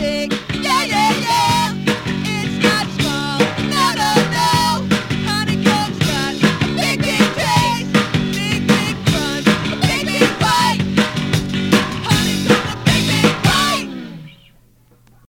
Take.